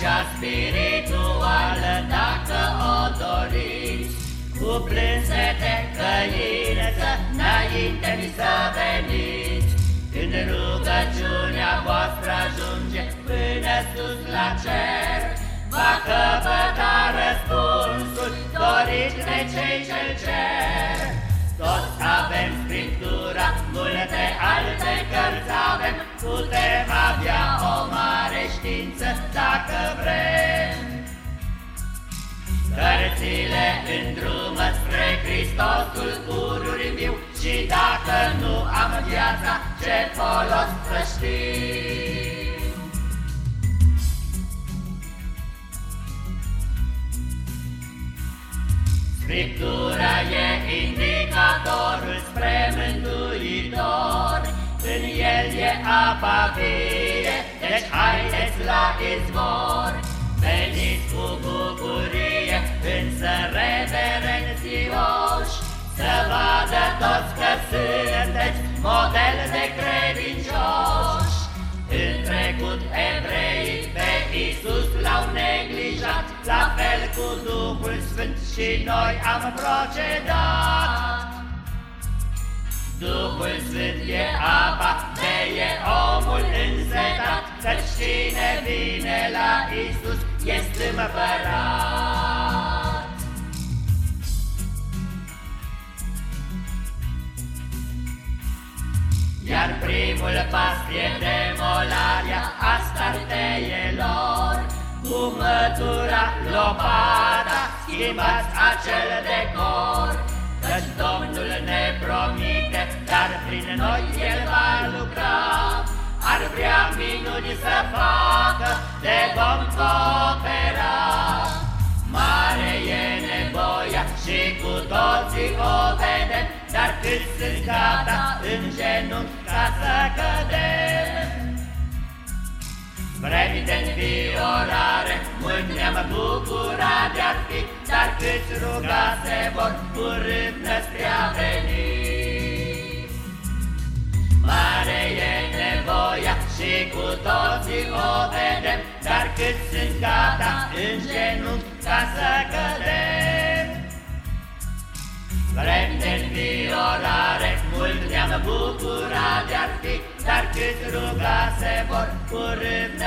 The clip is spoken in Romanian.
cea spirituală dacă o doriți, cu plânsete căință înainte mi să veniți. Când rugăciunea voastră ajunge până sus la cer, va căpăta răspunsul dorit de cei ce cer. Toți avem Scriptura, multe dacă vrem. Cărțile îndrumă spre Hristosul pururi viu Și dacă nu am viața, ce folos să știm? Scriptura e indicatorul spre mântuitor În el e apa vie, deci haideți la izvor Veniți cu bucurie, însă reverențioși, Să vadă toți că sunteți model de credincioși. În trecut evreii pe Iisus l-au neglijat, La fel cu Duhul Sfânt și noi am procedat. Duhul Sfânt e vine la Iisus este împărat. Iar primul pas e demolarea astarteielor, Cu mătura, lopata, schimbați acel decor, Căci Domnul ne promite, dar prin noi El va lucra, de vom coopera. Mare e nevoia și cu toții o vedem, Dar cât sunt gata în genunchi ca să cădem. Vremi de înviorare, mult ne-am bucurat de-ar fi, Dar câți ruga se vor curând năspre a veni. Mare e nevoia și cu toții o vedem, Dar câți sunt gata în genunchi ca să cădem. Vrem de înviorare, mult ne-am bucurat de-ar fi, Dar câți ruga se vor curând